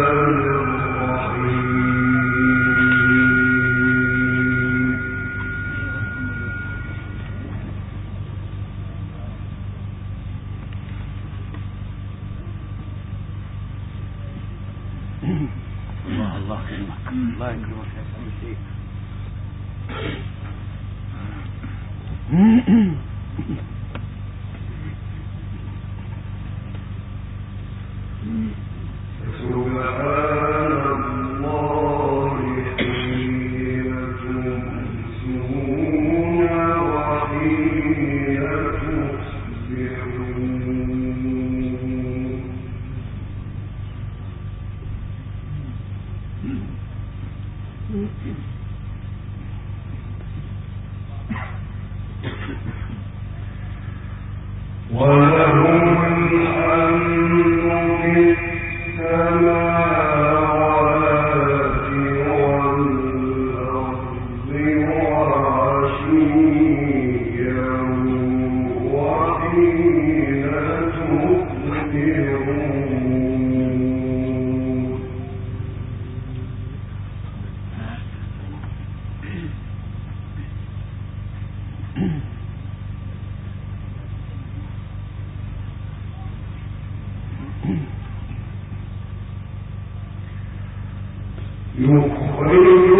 Um... يخرج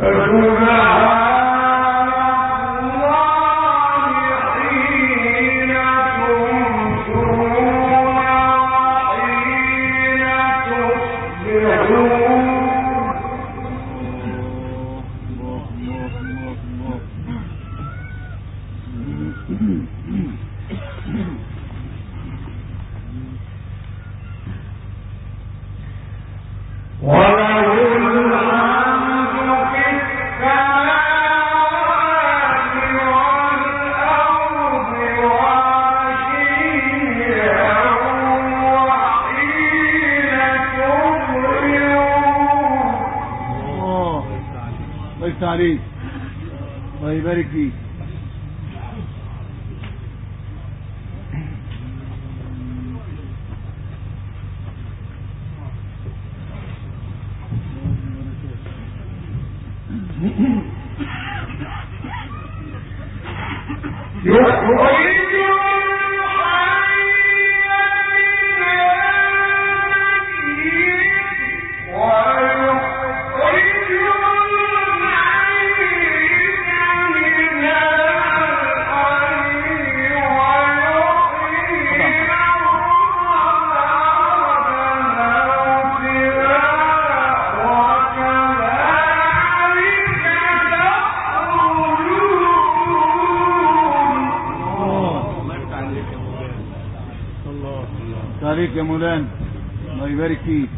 ¡Aleluya! عليك يا مولانا. الله يبارك فيك.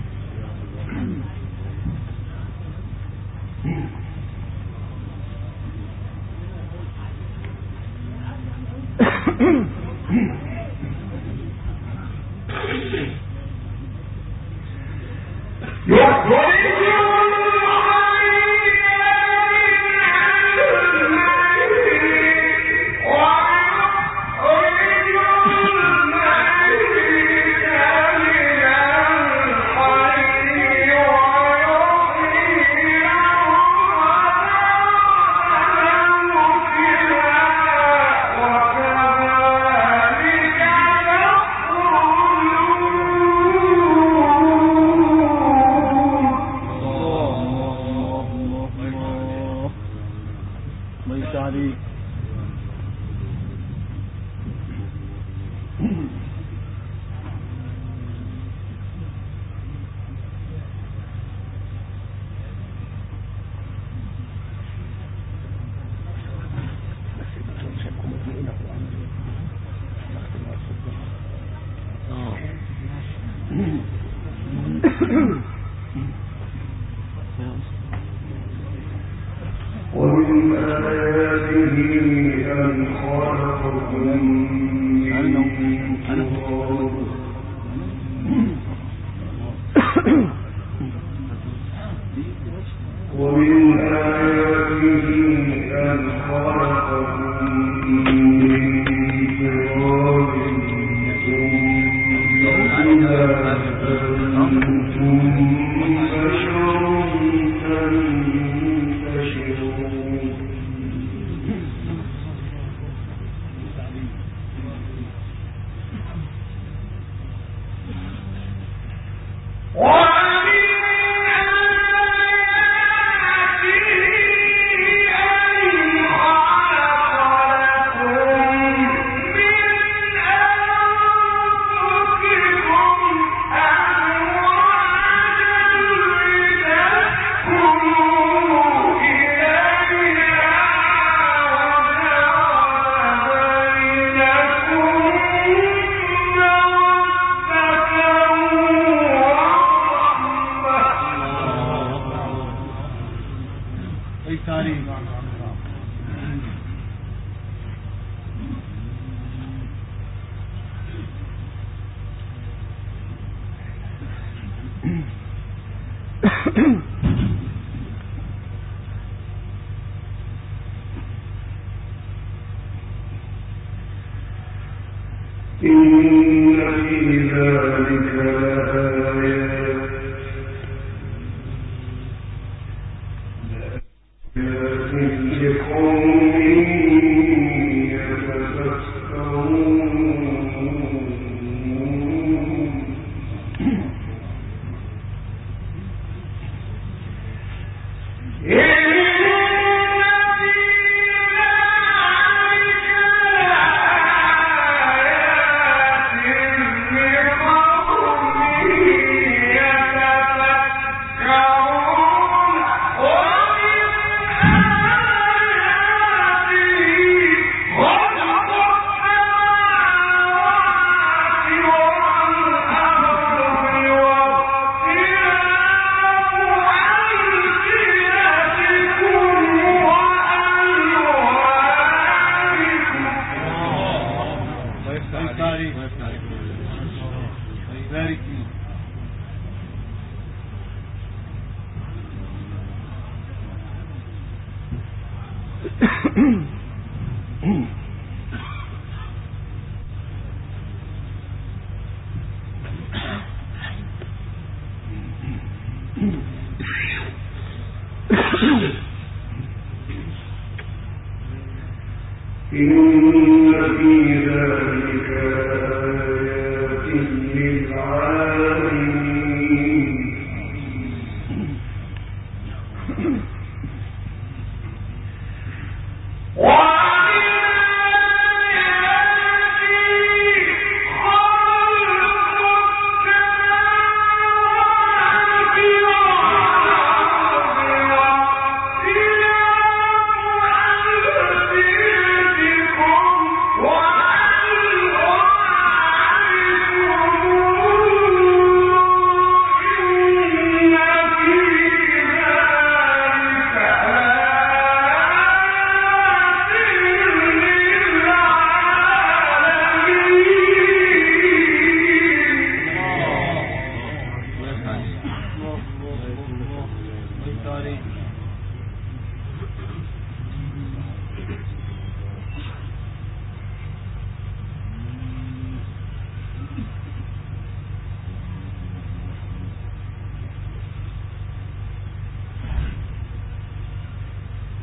قل أن خلقكم من تراب إن في ذلك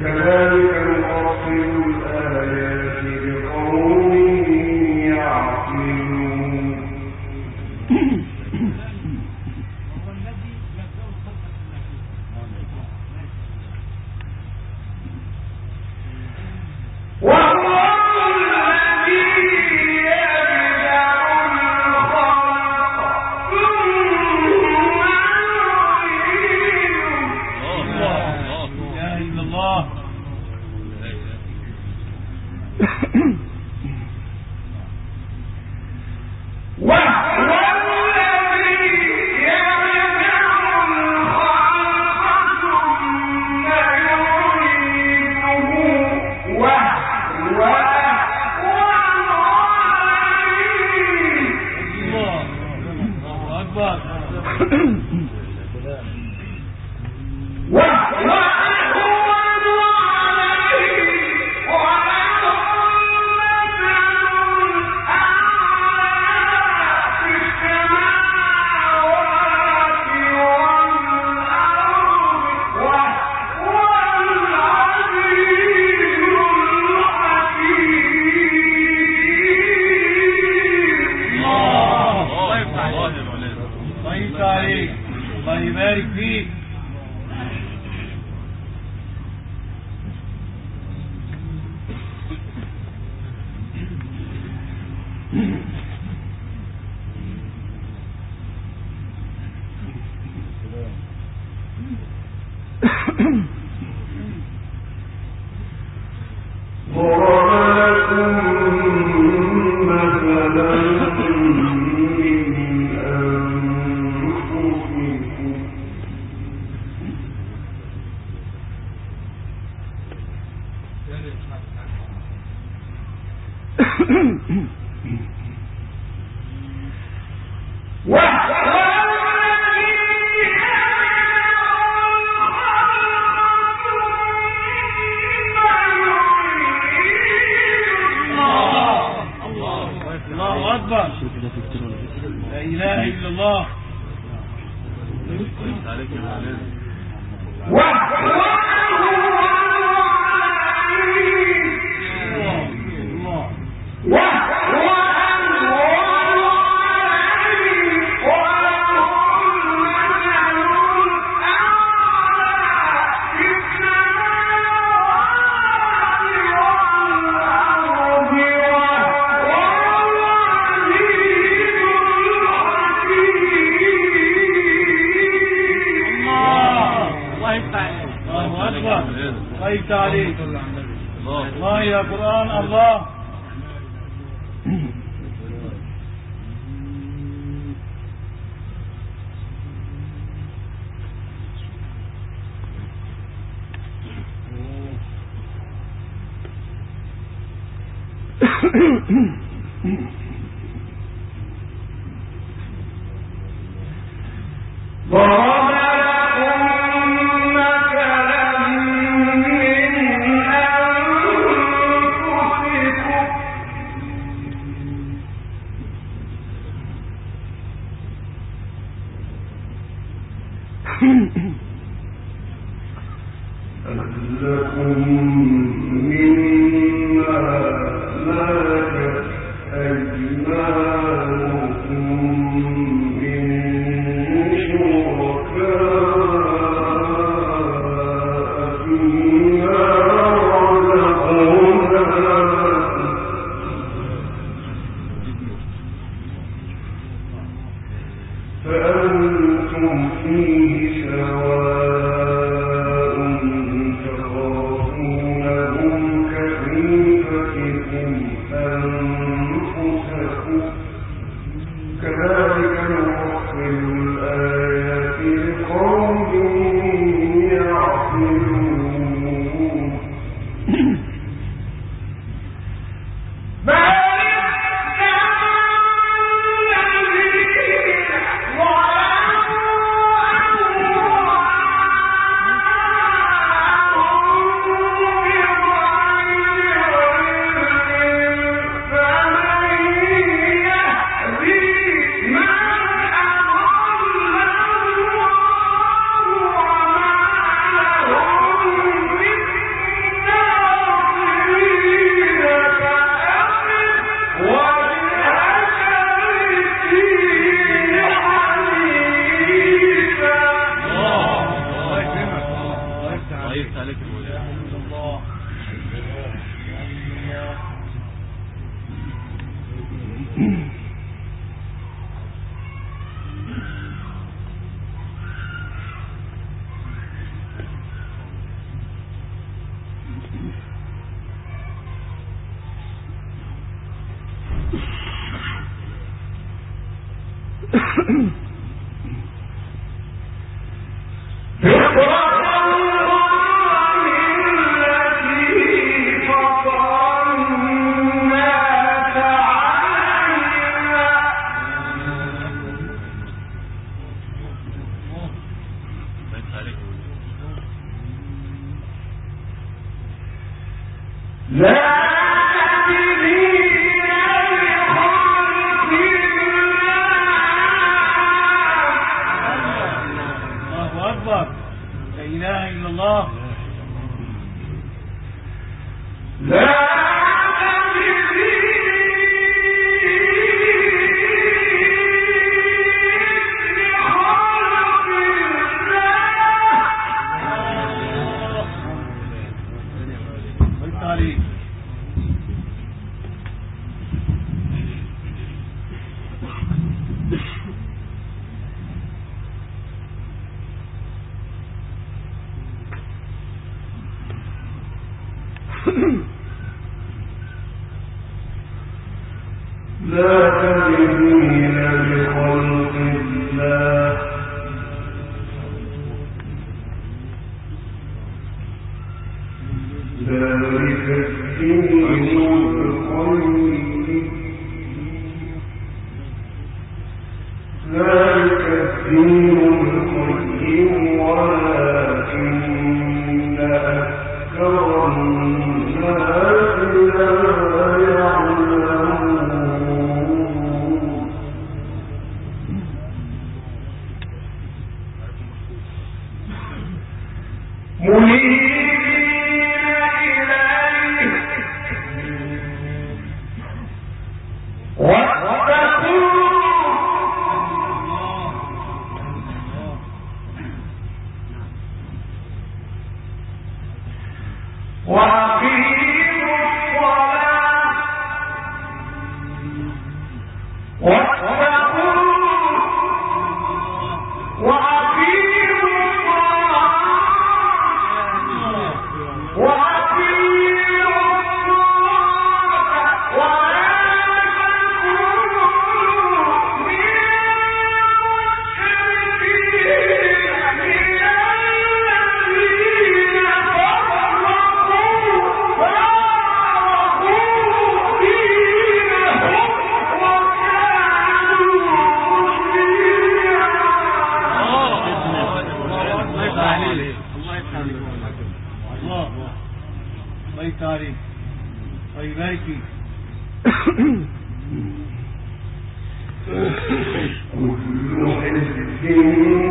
كذلك الله يبارك Und noch ein bisschen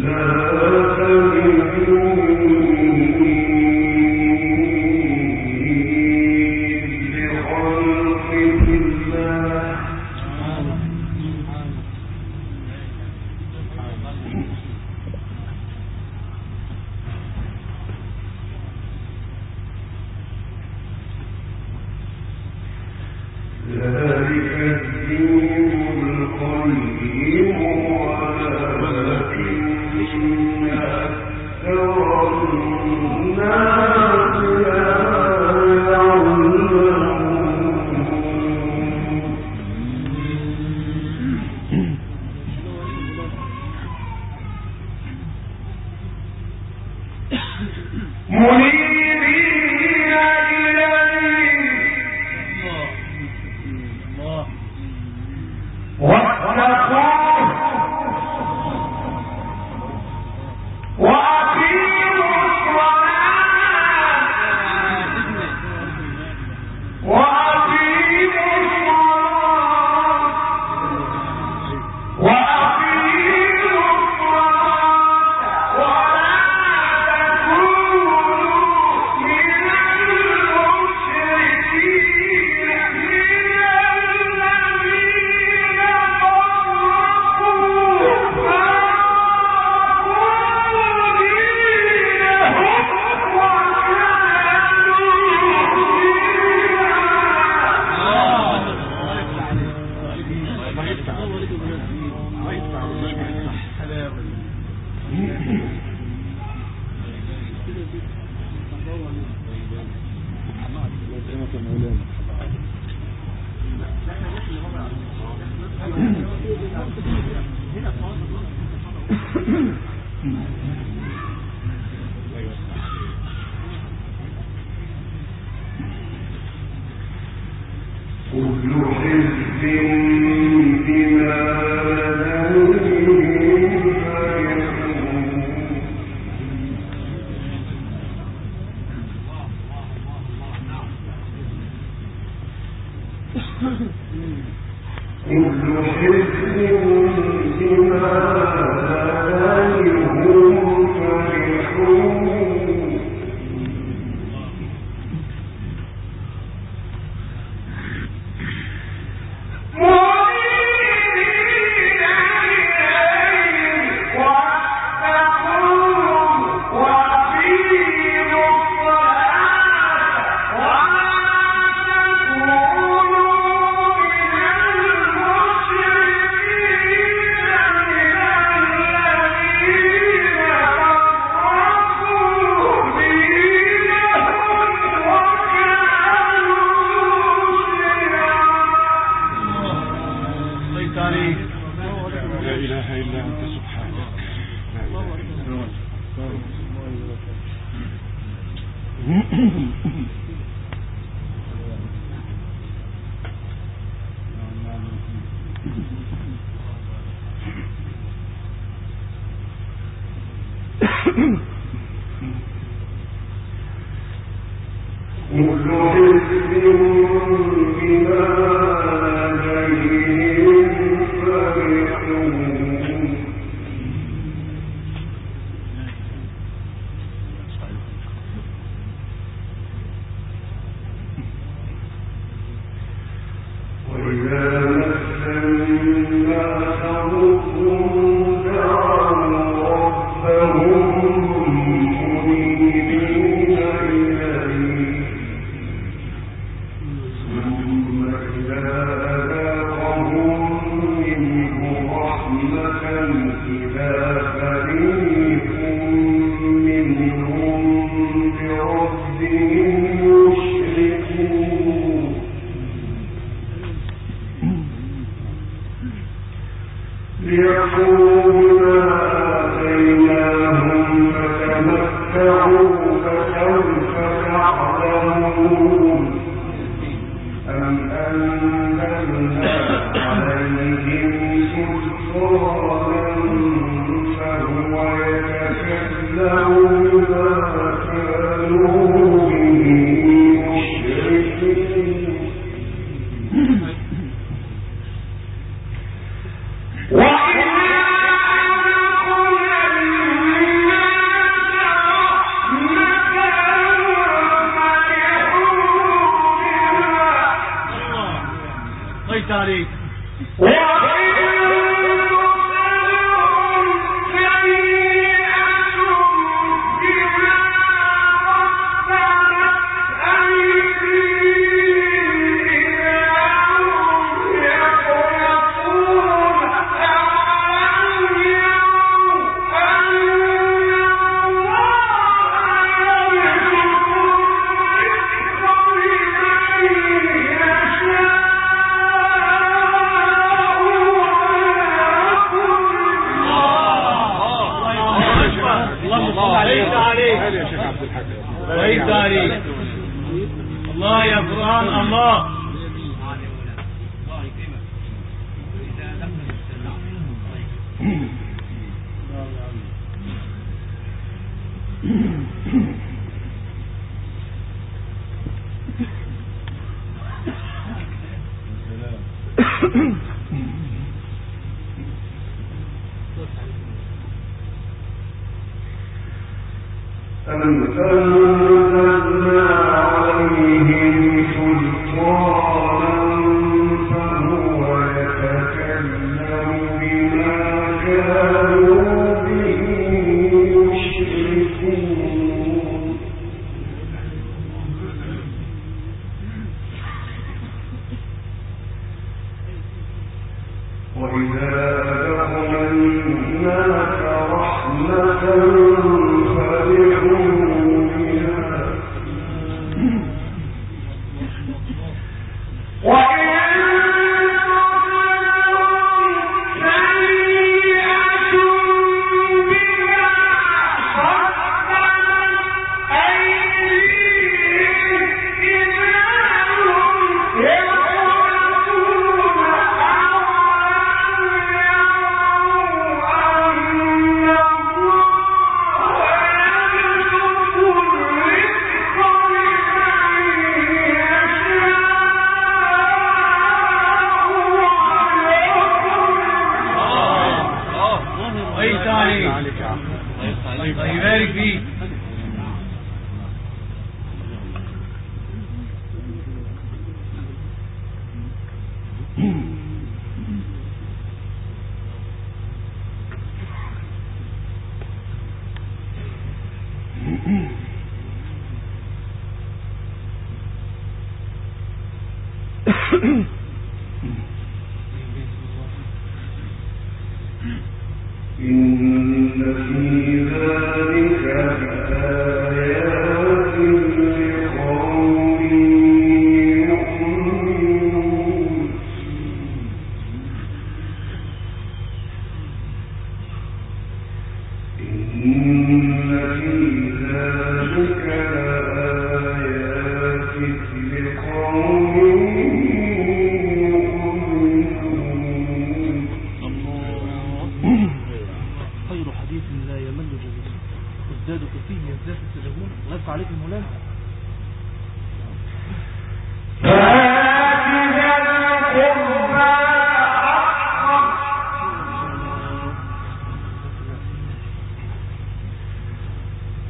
ذلك عليك الله يا قرآن الله.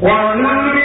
والمسكين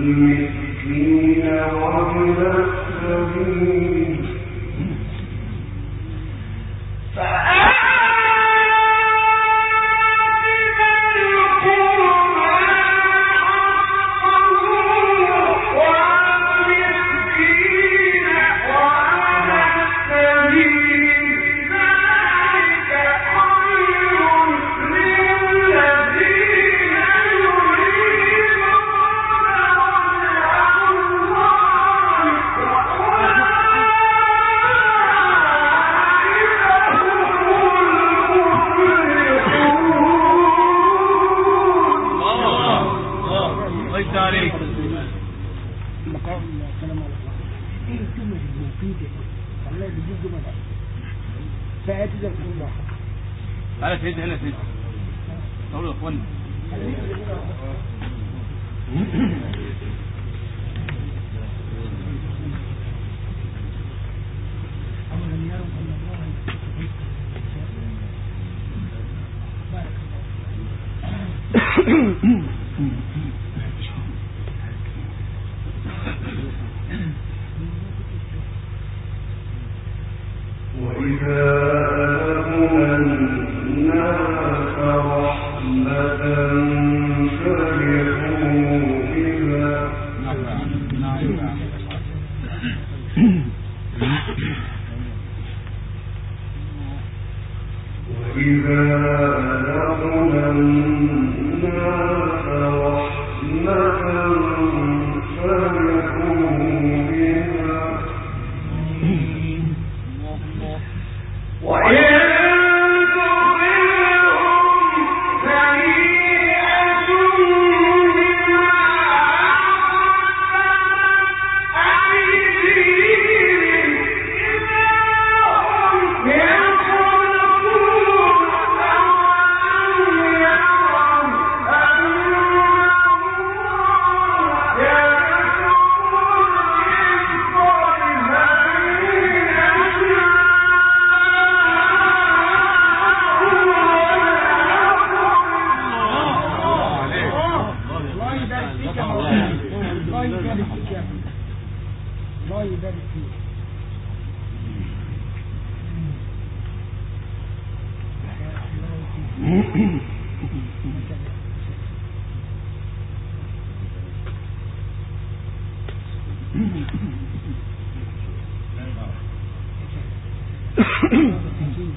المسكين وابن السبيل إن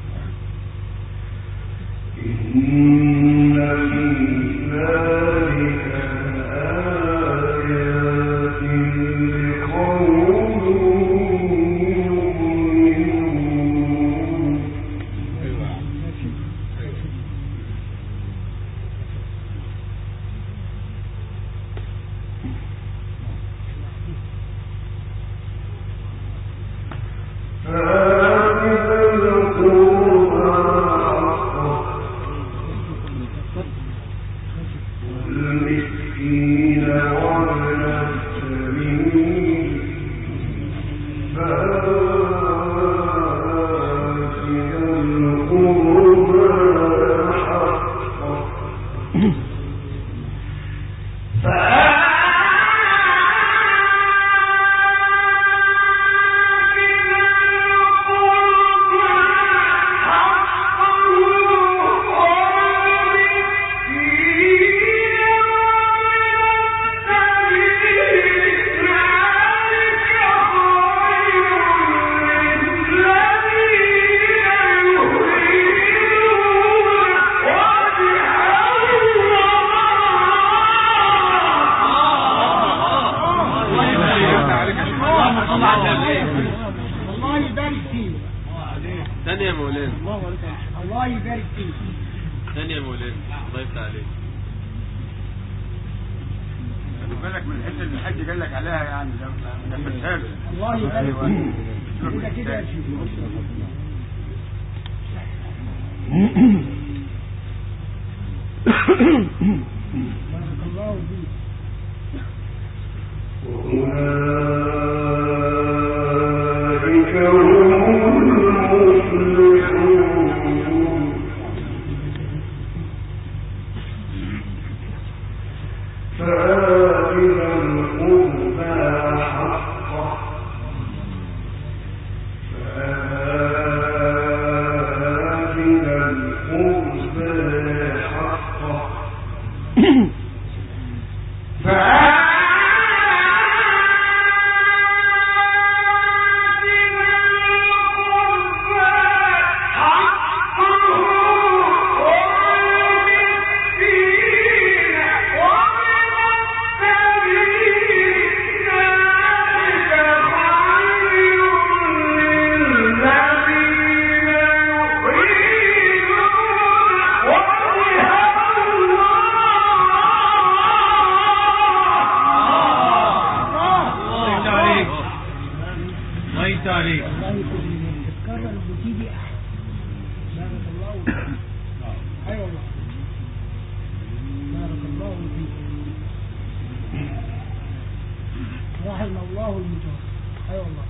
الله يبارك فيك. ثانية يا مولانا الله يبارك فيك. ثانية يا مولانا الله يفتح عليك خد بالك من الحته اللي الحاج قال لك عليها يعني ده فساد الله يبارك فيك كده كده بارك الله فيك. الله يفتح عليك الله يكرمك تتكرر وتيجي احسن بارك الله فيك اي والله بارك الله. فيك رحم الله المتوفى اي والله